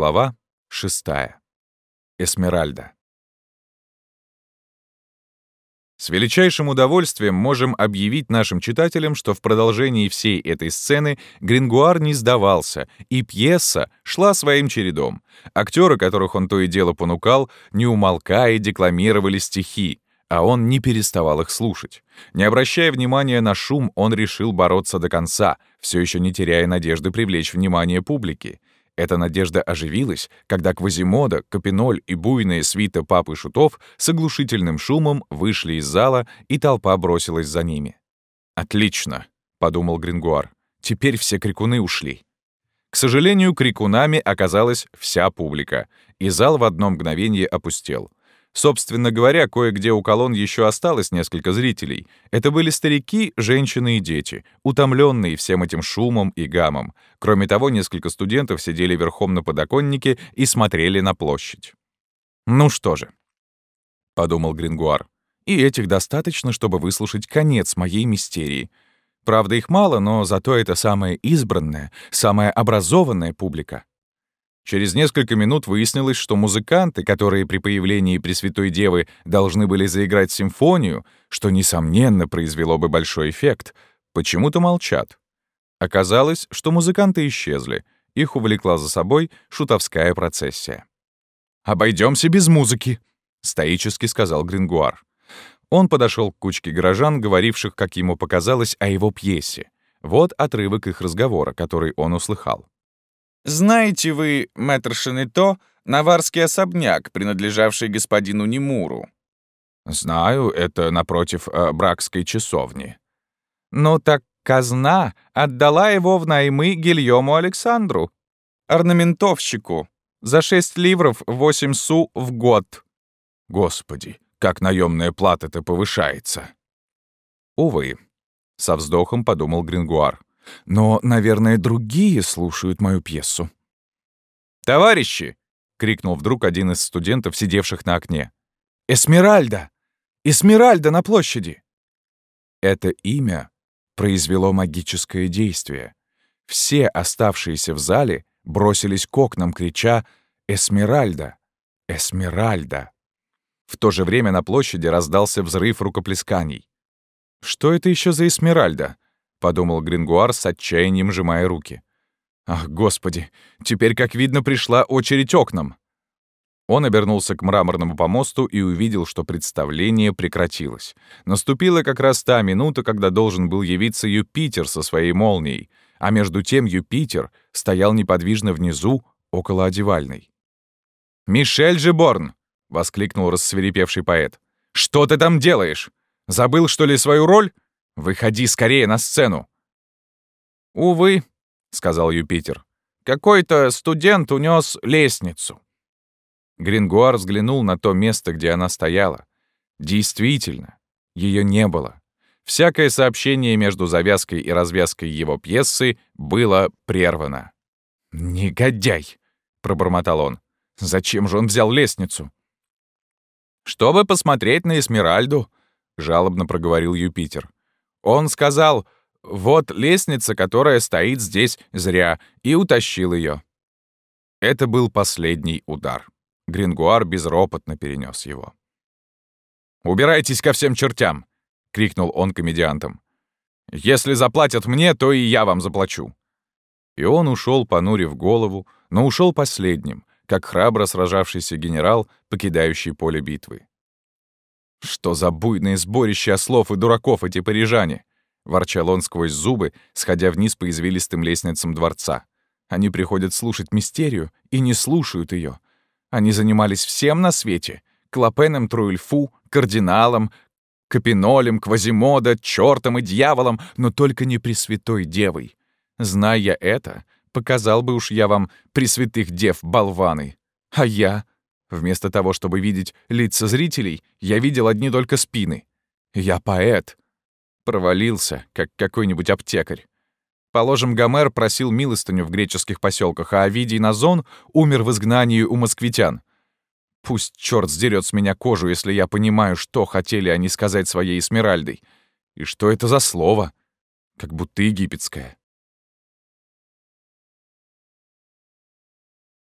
Глава 6. Эсмеральда. С величайшим удовольствием можем объявить нашим читателям, что в продолжении всей этой сцены Грингуар не сдавался, и пьеса шла своим чередом. Актеры, которых он то и дело понукал, не умолкая, декламировали стихи, а он не переставал их слушать. Не обращая внимания на шум, он решил бороться до конца, все еще не теряя надежды привлечь внимание публики. Эта надежда оживилась, когда Квазимода, Капиноль и буйная свита папы Шутов с оглушительным шумом вышли из зала, и толпа бросилась за ними. «Отлично», — подумал Грингуар, — «теперь все крикуны ушли». К сожалению, крикунами оказалась вся публика, и зал в одно мгновение опустел. Собственно говоря, кое-где у колонн еще осталось несколько зрителей. Это были старики, женщины и дети, утомленные всем этим шумом и гамом. Кроме того, несколько студентов сидели верхом на подоконнике и смотрели на площадь. «Ну что же», — подумал Грингуар, «и этих достаточно, чтобы выслушать конец моей мистерии. Правда, их мало, но зато это самая избранная, самая образованная публика. Через несколько минут выяснилось, что музыканты, которые при появлении Пресвятой Девы должны были заиграть симфонию, что, несомненно, произвело бы большой эффект, почему-то молчат. Оказалось, что музыканты исчезли. Их увлекла за собой шутовская процессия. Обойдемся без музыки», — стоически сказал Грингуар. Он подошел к кучке горожан, говоривших, как ему показалось, о его пьесе. Вот отрывок их разговора, который он услыхал. Знаете вы, мэтр Шането, наварский особняк, принадлежавший господину Немуру? Знаю, это напротив э, Бракской часовни. Ну так казна отдала его в наймы Гильому Александру, орнаментовщику, за шесть ливров восемь су в год. Господи, как наемная плата-то повышается. Увы, со вздохом подумал Грингуар. Но, наверное, другие слушают мою пьесу. «Товарищи!» — крикнул вдруг один из студентов, сидевших на окне. «Эсмеральда! Эсмеральда на площади!» Это имя произвело магическое действие. Все оставшиеся в зале бросились к окнам, крича «Эсмеральда! Эсмеральда!». В то же время на площади раздался взрыв рукоплесканий. Что это еще за Эсмеральда? — подумал Грингуар с отчаянием сжимая руки. «Ах, господи, теперь, как видно, пришла очередь окнам!» Он обернулся к мраморному помосту и увидел, что представление прекратилось. Наступила как раз та минута, когда должен был явиться Юпитер со своей молнией, а между тем Юпитер стоял неподвижно внизу, около одевальной. «Мишель Жиборн!» — воскликнул рассверепевший поэт. «Что ты там делаешь? Забыл, что ли, свою роль? Выходи скорее на сцену!» «Увы», — сказал Юпитер, — «какой-то студент унес лестницу». Грингуар взглянул на то место, где она стояла. Действительно, ее не было. Всякое сообщение между завязкой и развязкой его пьесы было прервано. «Негодяй!» — пробормотал он. «Зачем же он взял лестницу?» «Чтобы посмотреть на Эсмеральду», — жалобно проговорил Юпитер. Он сказал, «Вот лестница, которая стоит здесь зря», и утащил ее. Это был последний удар. Грингуар безропотно перенес его. «Убирайтесь ко всем чертям!» — крикнул он комедиантам. «Если заплатят мне, то и я вам заплачу». И он ушел, понурив голову, но ушел последним, как храбро сражавшийся генерал, покидающий поле битвы. «Что за буйные сборища ослов и дураков эти парижане?» — ворчал он сквозь зубы, сходя вниз по извилистым лестницам дворца. «Они приходят слушать мистерию и не слушают ее. Они занимались всем на свете — Клопеном Труэльфу, кардиналом, Капинолем, Квазимода, чертом и дьяволом, но только не Пресвятой Девой. Зная это, показал бы уж я вам Пресвятых Дев болваны. А я Вместо того, чтобы видеть лица зрителей, я видел одни только спины. Я поэт. Провалился, как какой-нибудь аптекарь. Положим, Гомер просил милостыню в греческих поселках, а Овидий Назон умер в изгнании у москвитян. Пусть черт сдерет с меня кожу, если я понимаю, что хотели они сказать своей Эсмеральдой. И что это за слово? Как будто египетское.